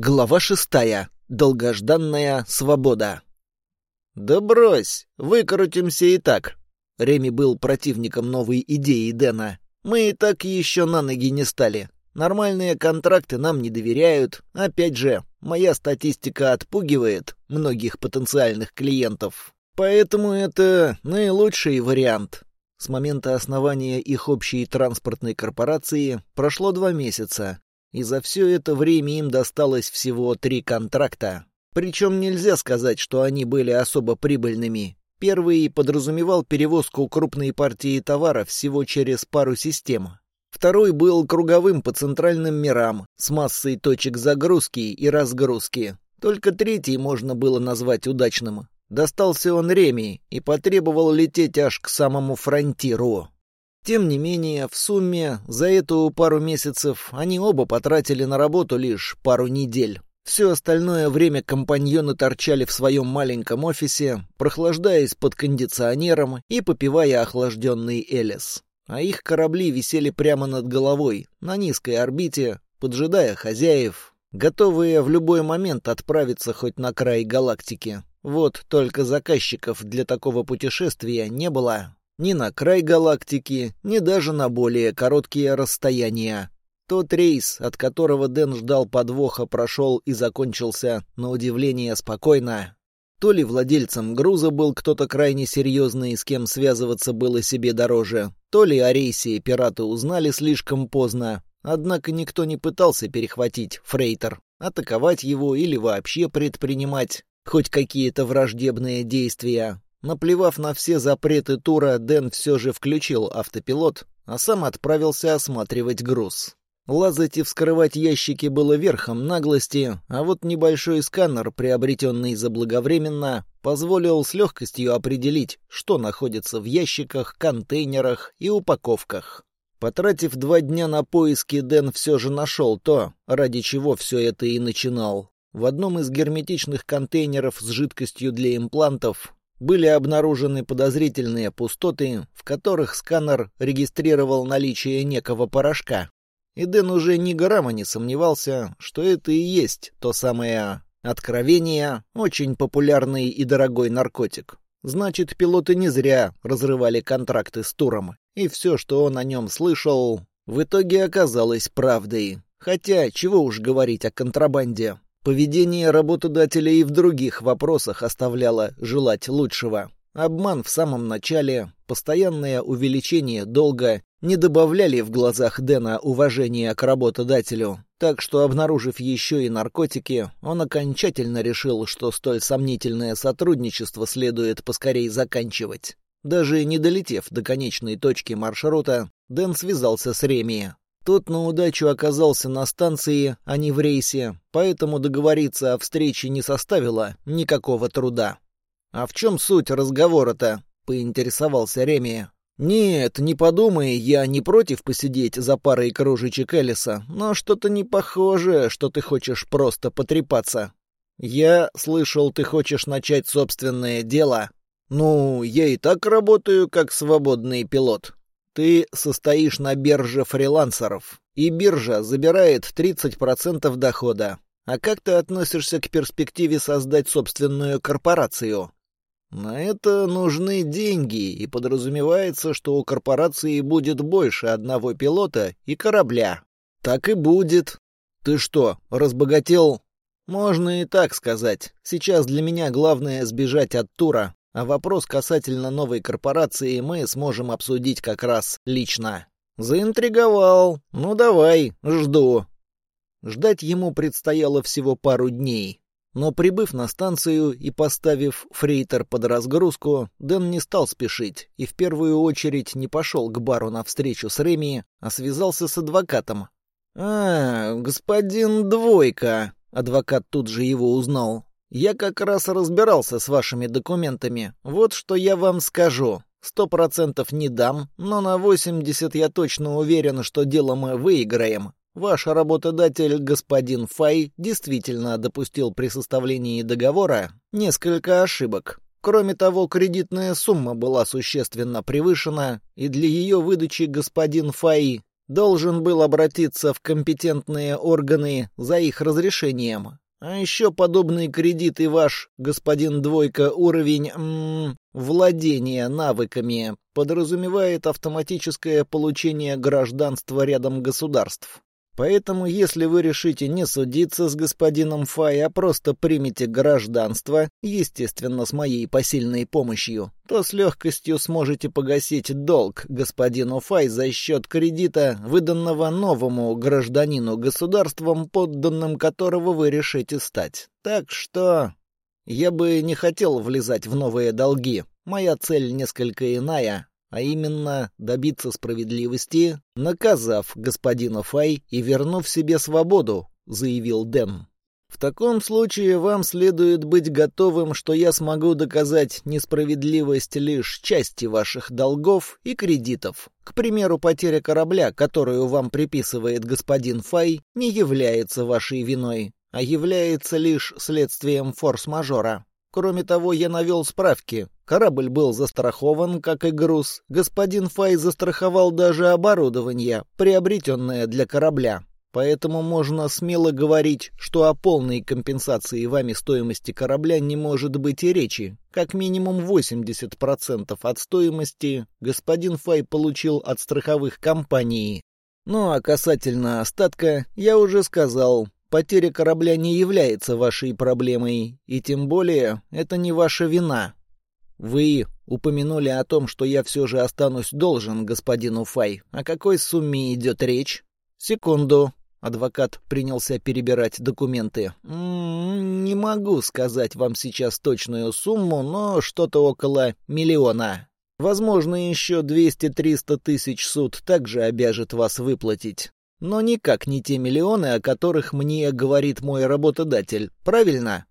Глава шестая. Долгожданная свобода. «Да брось, выкрутимся и так». Реми был противником новой идеи Дэна. «Мы и так еще на ноги не стали. Нормальные контракты нам не доверяют. Опять же, моя статистика отпугивает многих потенциальных клиентов. Поэтому это наилучший вариант». С момента основания их общей транспортной корпорации прошло два месяца, и за все это время им досталось всего три контракта. Причем нельзя сказать, что они были особо прибыльными. Первый подразумевал перевозку крупной партии товара всего через пару систем. Второй был круговым по центральным мирам, с массой точек загрузки и разгрузки. Только третий можно было назвать удачным. Достался он Реми и потребовал лететь аж к самому фронтиру. Тем не менее, в сумме за эту пару месяцев они оба потратили на работу лишь пару недель. Все остальное время компаньоны торчали в своем маленьком офисе, прохлаждаясь под кондиционером и попивая охлажденный Элис. А их корабли висели прямо над головой, на низкой орбите, поджидая хозяев, готовые в любой момент отправиться хоть на край галактики. Вот только заказчиков для такого путешествия не было, ни на край галактики, ни даже на более короткие расстояния. Тот рейс, от которого Дэн ждал подвоха, прошел и закончился, на удивление, спокойно. То ли владельцем груза был кто-то крайне серьезный, с кем связываться было себе дороже, то ли о рейсе пираты узнали слишком поздно, однако никто не пытался перехватить фрейтер, атаковать его или вообще предпринимать хоть какие-то враждебные действия. Наплевав на все запреты тура, Дэн все же включил автопилот, а сам отправился осматривать груз. Лазать и вскрывать ящики было верхом наглости, а вот небольшой сканер, приобретенный заблаговременно, позволил с легкостью определить, что находится в ящиках, контейнерах и упаковках. Потратив два дня на поиски, Дэн все же нашел то, ради чего все это и начинал. В одном из герметичных контейнеров с жидкостью для имплантов были обнаружены подозрительные пустоты, в которых сканер регистрировал наличие некого порошка. И Дэн уже ни грамма не сомневался, что это и есть то самое откровение, очень популярный и дорогой наркотик. Значит, пилоты не зря разрывали контракты с Туром, и все, что он о нем слышал, в итоге оказалось правдой. Хотя, чего уж говорить о контрабанде. Поведение работодателя и в других вопросах оставляло желать лучшего. Обман в самом начале, постоянное увеличение долга не добавляли в глазах Дэна уважения к работодателю, так что, обнаружив еще и наркотики, он окончательно решил, что столь сомнительное сотрудничество следует поскорей заканчивать. Даже не долетев до конечной точки маршрута, Дэн связался с Реми. Тот на удачу оказался на станции, а не в рейсе, поэтому договориться о встрече не составило никакого труда. «А в чем суть разговора-то?» — поинтересовался Реми. «Нет, не подумай, я не против посидеть за парой кружечек Элиса, но что-то не похоже, что ты хочешь просто потрепаться. Я слышал, ты хочешь начать собственное дело. Ну, я и так работаю как свободный пилот. Ты состоишь на бирже фрилансеров, и биржа забирает 30% дохода. А как ты относишься к перспективе создать собственную корпорацию? На это нужны деньги, и подразумевается, что у корпорации будет больше одного пилота и корабля. Так и будет. Ты что, разбогател? Можно и так сказать. Сейчас для меня главное сбежать от тура, а вопрос касательно новой корпорации мы сможем обсудить как раз лично. Заинтриговал. Ну давай, жду. Ждать ему предстояло всего пару дней. Но прибыв на станцию и поставив фрейтер под разгрузку, Дэн не стал спешить и в первую очередь не пошел к бару на встречу с Реми, а связался с адвокатом. «А, господин Двойка!» Адвокат тут же его узнал. Я как раз разбирался с вашими документами. Вот что я вам скажу. Сто процентов не дам, но на восемьдесят я точно уверен, что дело мы выиграем. Ваш работодатель, господин Фай, действительно допустил при составлении договора несколько ошибок. Кроме того, кредитная сумма была существенно превышена, и для ее выдачи господин Фай Должен был обратиться в компетентные органы за их разрешением. А еще подобный кредит и ваш, господин Двойка, уровень м -м, владения навыками подразумевает автоматическое получение гражданства рядом государств. Поэтому, если вы решите не судиться с господином Фай, а просто примете гражданство, естественно, с моей посильной помощью, то с легкостью сможете погасить долг господину Фай за счет кредита, выданного новому гражданину государством, подданным которого вы решите стать. Так что... Я бы не хотел влезать в новые долги. Моя цель несколько иная, а именно добиться справедливости, наказав господина Фай и вернув себе свободу, заявил Дэн. В таком случае вам следует быть готовым, что я смогу доказать несправедливость лишь части ваших долгов и кредитов. К примеру, потеря корабля, которую вам приписывает господин Фай, не является вашей виной, а является лишь следствием форс-мажора. Кроме того, я навел справки. Корабль был застрахован, как и груз. Господин Фай застраховал даже оборудование, приобретенное для корабля. Поэтому можно смело говорить, что о полной компенсации вами стоимости корабля не может быть и речи. Как минимум 80% от стоимости господин Фай получил от страховых компаний. Ну а касательно остатка, я уже сказал, Потеря корабля не является вашей проблемой, и тем более это не ваша вина. Вы упомянули о том, что я все же останусь должен господину Фай. О какой сумме идет речь? Секунду. Адвокат принялся перебирать документы. «М -м, «Не могу сказать вам сейчас точную сумму, но что-то около миллиона. Возможно, еще 200-300 тысяч суд также обяжет вас выплатить. Но никак не те миллионы, о которых мне говорит мой работодатель. Правильно?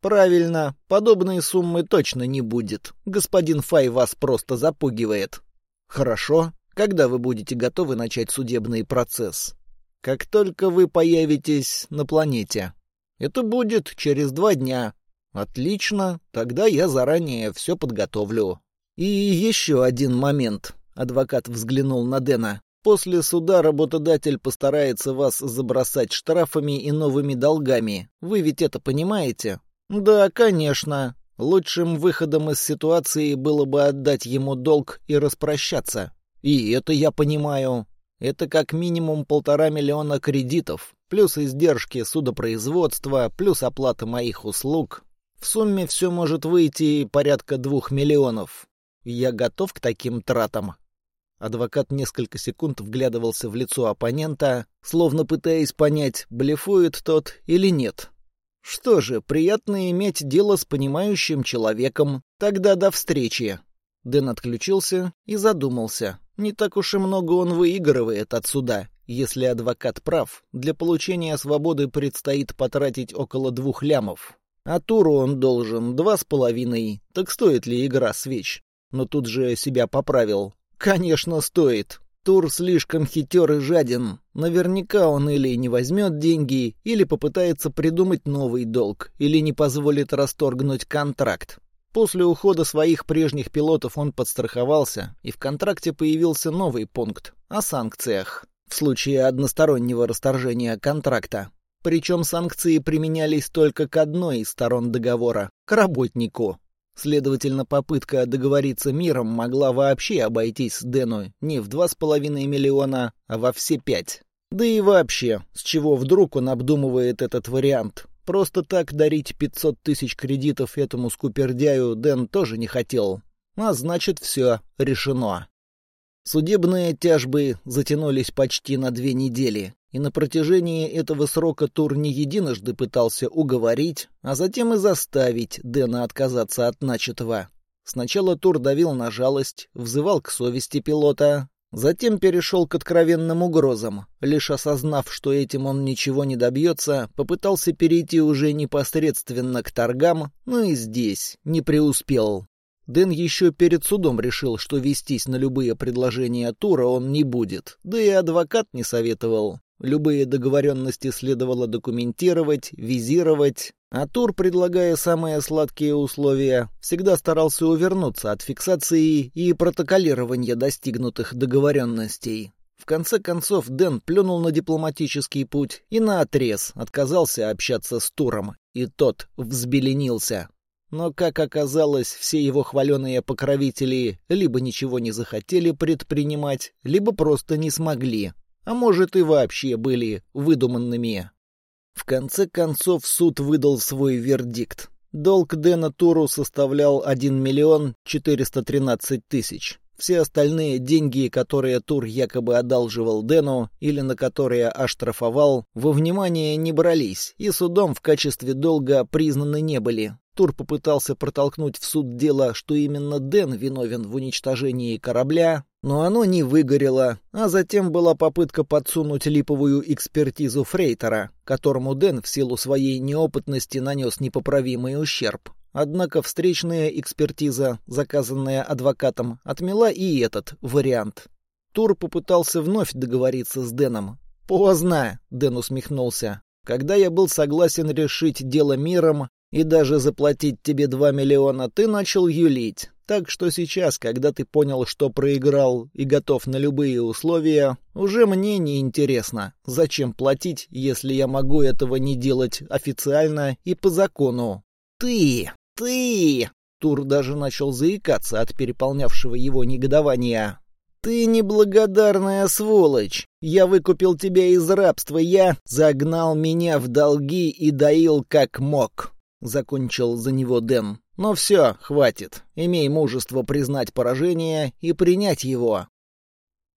Правильно. Подобные суммы точно не будет. Господин Фай вас просто запугивает. Хорошо. Когда вы будете готовы начать судебный процесс? Как только вы появитесь на планете. Это будет через два дня. Отлично. Тогда я заранее все подготовлю. И еще один момент. Адвокат взглянул на Дэна. После суда работодатель постарается вас забросать штрафами и новыми долгами. Вы ведь это понимаете? Да, конечно. Лучшим выходом из ситуации было бы отдать ему долг и распрощаться. И это я понимаю. Это как минимум полтора миллиона кредитов, плюс издержки судопроизводства, плюс оплата моих услуг. В сумме все может выйти порядка двух миллионов. Я готов к таким тратам. Адвокат несколько секунд вглядывался в лицо оппонента, словно пытаясь понять, блефует тот или нет. Что же, приятно иметь дело с понимающим человеком. Тогда до встречи. Дэн отключился и задумался. Не так уж и много он выигрывает от суда. Если адвокат прав, для получения свободы предстоит потратить около двух лямов. А туру он должен два с половиной. Так стоит ли игра свеч? Но тут же себя поправил. Конечно, стоит. Тур слишком хитер и жаден. Наверняка он или не возьмет деньги, или попытается придумать новый долг, или не позволит расторгнуть контракт. После ухода своих прежних пилотов он подстраховался, и в контракте появился новый пункт о санкциях в случае одностороннего расторжения контракта. Причем санкции применялись только к одной из сторон договора — к работнику. Следовательно, попытка договориться миром могла вообще обойтись Дэну не в два с половиной миллиона, а во все пять. Да и вообще, с чего вдруг он обдумывает этот вариант? Просто так дарить 500 тысяч кредитов этому скупердяю Дэн тоже не хотел. А значит, все решено. Судебные тяжбы затянулись почти на две недели и на протяжении этого срока Тур не единожды пытался уговорить, а затем и заставить Дэна отказаться от начатого. Сначала Тур давил на жалость, взывал к совести пилота, затем перешел к откровенным угрозам. Лишь осознав, что этим он ничего не добьется, попытался перейти уже непосредственно к торгам, но и здесь не преуспел. Дэн еще перед судом решил, что вестись на любые предложения Тура он не будет, да и адвокат не советовал. Любые договоренности следовало документировать, визировать, а Тур, предлагая самые сладкие условия, всегда старался увернуться от фиксации и протоколирования достигнутых договоренностей. В конце концов, Дэн плюнул на дипломатический путь и наотрез отказался общаться с Туром, и тот взбеленился. Но, как оказалось, все его хваленые покровители либо ничего не захотели предпринимать, либо просто не смогли, а может и вообще были выдуманными. В конце концов суд выдал свой вердикт. Долг Дэна Туру составлял 1 миллион 413 тысяч. Все остальные деньги, которые Тур якобы одалживал Дэну или на которые оштрафовал, во внимание не брались и судом в качестве долга признаны не были. Тур попытался протолкнуть в суд дело, что именно Дэн виновен в уничтожении корабля, но оно не выгорело, а затем была попытка подсунуть липовую экспертизу Фрейтера, которому Дэн в силу своей неопытности нанес непоправимый ущерб. Однако встречная экспертиза, заказанная адвокатом, отмела и этот вариант. Тур попытался вновь договориться с Дэном. «Поздно!» — Дэн усмехнулся. «Когда я был согласен решить дело миром и даже заплатить тебе два миллиона, ты начал юлить. Так что сейчас, когда ты понял, что проиграл и готов на любые условия, уже мне не интересно, зачем платить, если я могу этого не делать официально и по закону. Ты ты!» Тур даже начал заикаться от переполнявшего его негодования. «Ты неблагодарная сволочь! Я выкупил тебя из рабства, я загнал меня в долги и доил как мог!» Закончил за него Дэн. «Но все, хватит. Имей мужество признать поражение и принять его».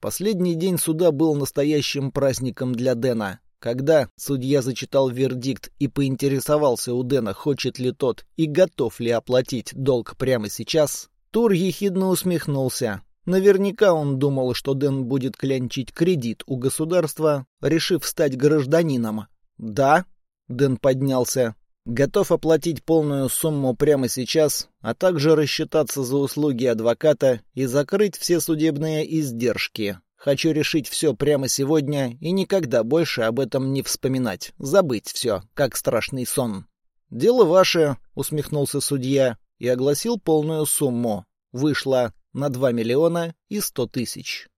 Последний день суда был настоящим праздником для Дэна. Когда судья зачитал вердикт и поинтересовался у Дэна, хочет ли тот и готов ли оплатить долг прямо сейчас, Тур ехидно усмехнулся. Наверняка он думал, что Дэн будет клянчить кредит у государства, решив стать гражданином. «Да», — Дэн поднялся, — «готов оплатить полную сумму прямо сейчас, а также рассчитаться за услуги адвоката и закрыть все судебные издержки. Хочу решить все прямо сегодня и никогда больше об этом не вспоминать. Забыть все, как страшный сон. «Дело ваше», — усмехнулся судья и огласил полную сумму. Вышло на 2 миллиона и 100 тысяч.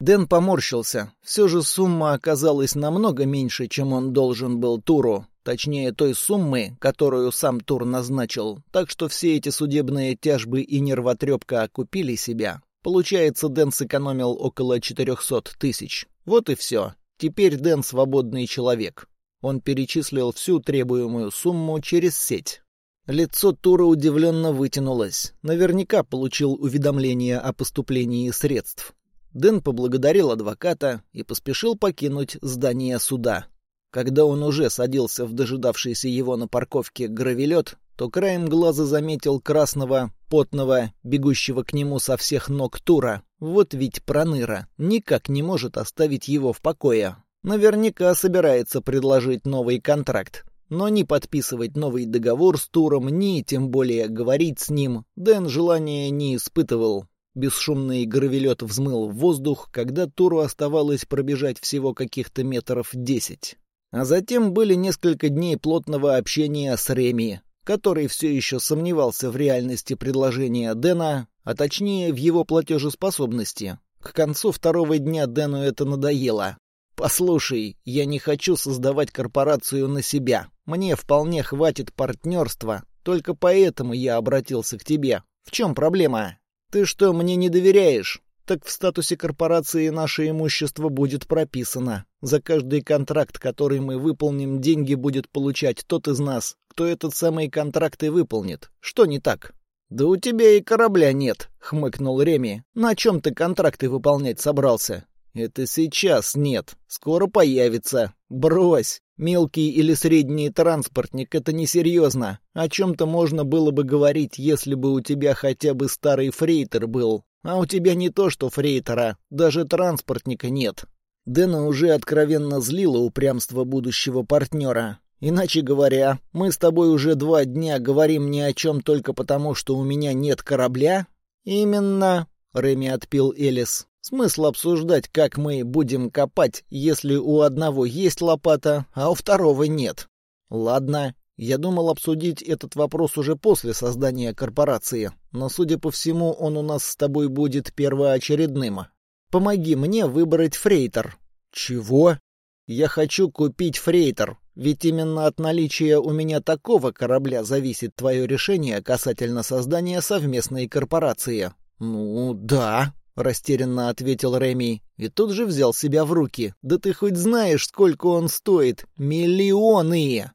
Дэн поморщился. Все же сумма оказалась намного меньше, чем он должен был Туру. Точнее, той суммы, которую сам Тур назначил. Так что все эти судебные тяжбы и нервотрепка окупили себя. Получается, Дэн сэкономил около 400 тысяч. Вот и все. Теперь Дэн свободный человек. Он перечислил всю требуемую сумму через сеть. Лицо Тура удивленно вытянулось. Наверняка получил уведомление о поступлении средств. Дэн поблагодарил адвоката и поспешил покинуть здание суда. Когда он уже садился в дожидавшийся его на парковке гравелет, то краем глаза заметил красного, потного, бегущего к нему со всех ног Тура. Вот ведь проныра, никак не может оставить его в покое. Наверняка собирается предложить новый контракт. Но ни подписывать новый договор с Туром, ни тем более говорить с ним Дэн желания не испытывал. Бесшумный гравелет взмыл в воздух, когда Туру оставалось пробежать всего каких-то метров десять. А затем были несколько дней плотного общения с Реми, который все еще сомневался в реальности предложения Дэна, а точнее в его платежеспособности. К концу второго дня Дэну это надоело. «Послушай, я не хочу создавать корпорацию на себя. Мне вполне хватит партнерства. Только поэтому я обратился к тебе. В чем проблема? Ты что, мне не доверяешь? Так в статусе корпорации наше имущество будет прописано. За каждый контракт, который мы выполним, деньги будет получать тот из нас, кто этот самый контракт и выполнит. Что не так? Да у тебя и корабля нет, хмыкнул Реми. На чем ты контракты выполнять собрался? Это сейчас нет. Скоро появится. Брось. Мелкий или средний транспортник — это несерьезно. О чем-то можно было бы говорить, если бы у тебя хотя бы старый фрейтер был. А у тебя не то что фрейтера, даже транспортника нет. Дэна уже откровенно злило упрямство будущего партнера. Иначе говоря, мы с тобой уже два дня говорим ни о чем только потому, что у меня нет корабля? Именно, Реми отпил Элис. Смысл обсуждать, как мы будем копать, если у одного есть лопата, а у второго нет. Ладно, я думал обсудить этот вопрос уже после создания корпорации, но, судя по всему, он у нас с тобой будет первоочередным. Помоги мне выбрать фрейтор». «Чего?» «Я хочу купить фрейтор, ведь именно от наличия у меня такого корабля зависит твое решение касательно создания совместной корпорации». «Ну, да», — растерянно ответил Реми, и тут же взял себя в руки. «Да ты хоть знаешь, сколько он стоит? Миллионы!»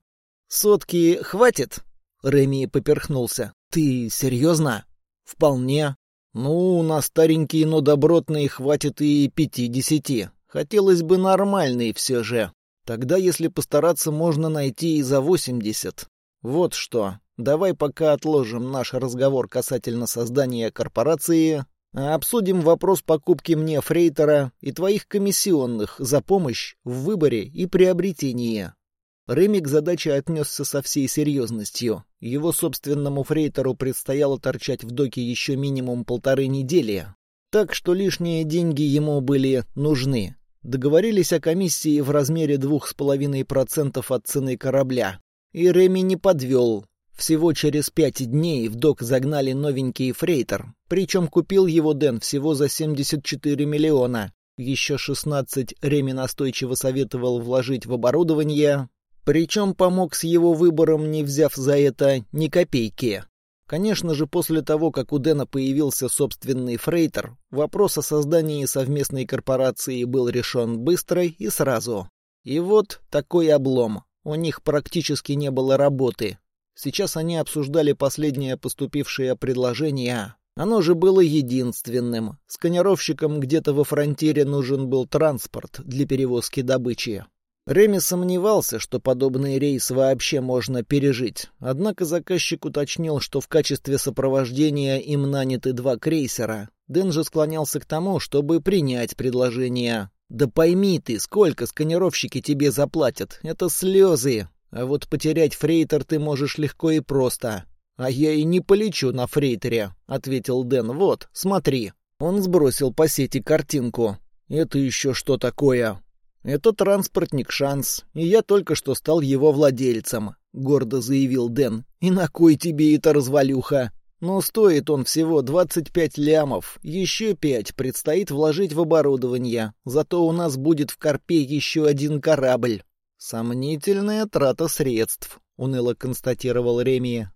«Сотки хватит?» Реми поперхнулся. «Ты серьезно?» «Вполне. Ну, на старенький, но добротный хватит и пятидесяти. Хотелось бы нормальный все же. Тогда, если постараться, можно найти и за восемьдесят. Вот что. Давай пока отложим наш разговор касательно создания корпорации, а обсудим вопрос покупки мне фрейтера и твоих комиссионных за помощь в выборе и приобретении. Реми к задаче отнесся со всей серьезностью. Его собственному фрейтору предстояло торчать в доке еще минимум полторы недели, так что лишние деньги ему были нужны. Договорились о комиссии в размере двух с половиной процентов от цены корабля. И Реми не подвел. Всего через пять дней в док загнали новенький фрейтер. Причем купил его Дэн всего за 74 миллиона. Еще 16 Реми настойчиво советовал вложить в оборудование, причем помог с его выбором, не взяв за это ни копейки. Конечно же, после того, как у Дэна появился собственный фрейтер, вопрос о создании совместной корпорации был решен быстро и сразу. И вот такой облом. У них практически не было работы. Сейчас они обсуждали последнее поступившее предложение. Оно же было единственным. Сканировщикам где-то во фронтире нужен был транспорт для перевозки добычи. Реми сомневался, что подобный рейс вообще можно пережить. Однако заказчик уточнил, что в качестве сопровождения им наняты два крейсера. Дэн же склонялся к тому, чтобы принять предложение. «Да пойми ты, сколько сканировщики тебе заплатят. Это слезы. А вот потерять фрейтер ты можешь легко и просто». «А я и не полечу на фрейтере», — ответил Дэн. «Вот, смотри». Он сбросил по сети картинку. «Это еще что такое?» «Это транспортник «Шанс», и я только что стал его владельцем», — гордо заявил Дэн. «И на кой тебе эта развалюха?» «Но стоит он всего 25 лямов, еще пять предстоит вложить в оборудование, зато у нас будет в Карпе еще один корабль». «Сомнительная трата средств», — уныло констатировал Реми.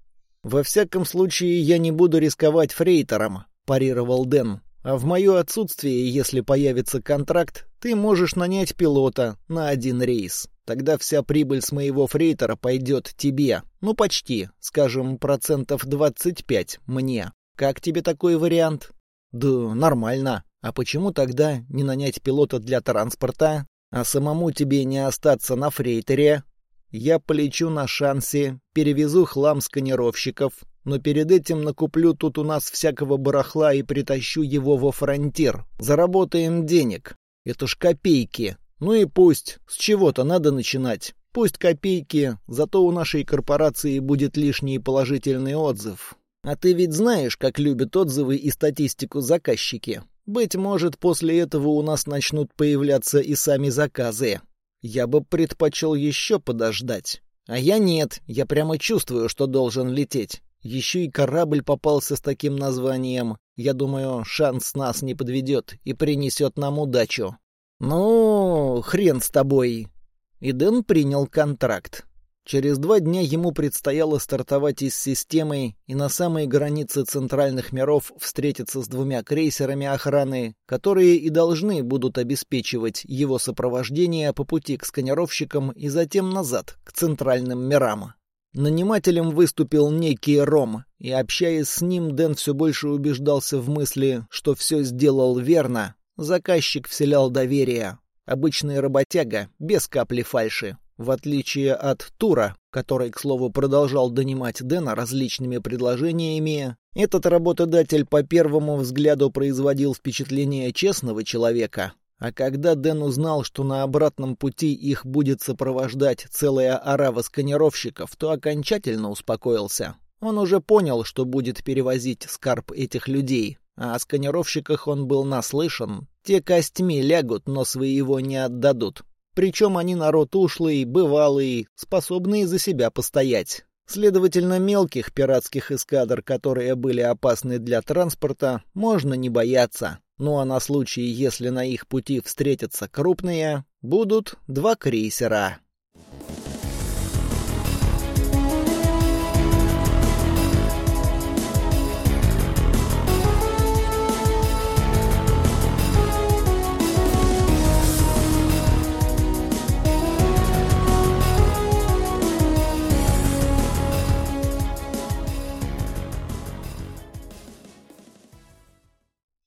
«Во всяком случае, я не буду рисковать фрейтором», — парировал Дэн. А в мое отсутствие, если появится контракт, ты можешь нанять пилота на один рейс. Тогда вся прибыль с моего фрейтера пойдет тебе. Ну, почти. Скажем, процентов 25 мне. Как тебе такой вариант? Да, нормально. А почему тогда не нанять пилота для транспорта, а самому тебе не остаться на фрейтере? Я полечу на шансе, перевезу хлам сканировщиков, но перед этим накуплю тут у нас всякого барахла и притащу его во фронтир. Заработаем денег. Это ж копейки. Ну и пусть. С чего-то надо начинать. Пусть копейки, зато у нашей корпорации будет лишний положительный отзыв. А ты ведь знаешь, как любят отзывы и статистику заказчики. Быть может, после этого у нас начнут появляться и сами заказы. Я бы предпочел еще подождать. А я нет, я прямо чувствую, что должен лететь. Еще и корабль попался с таким названием. Я думаю, шанс нас не подведет и принесет нам удачу. Ну, хрен с тобой. И Дэн принял контракт. Через два дня ему предстояло стартовать из системы и на самой границе центральных миров встретиться с двумя крейсерами охраны, которые и должны будут обеспечивать его сопровождение по пути к сканировщикам и затем назад, к центральным мирам. Нанимателем выступил некий Ром, и, общаясь с ним, Дэн все больше убеждался в мысли, что все сделал верно. Заказчик вселял доверие. Обычный работяга, без капли фальши. В отличие от Тура, который, к слову, продолжал донимать Дэна различными предложениями, этот работодатель по первому взгляду производил впечатление честного человека, а когда Дэн узнал, что на обратном пути их будет сопровождать целая орава сканировщиков, то окончательно успокоился. Он уже понял, что будет перевозить скарб этих людей, а о сканировщиках он был наслышан. Те костьми лягут, но своего не отдадут. Причем они народ ушлый, бывалый, способный за себя постоять. Следовательно, мелких пиратских эскадр, которые были опасны для транспорта, можно не бояться. Ну а на случай, если на их пути встретятся крупные, будут два крейсера.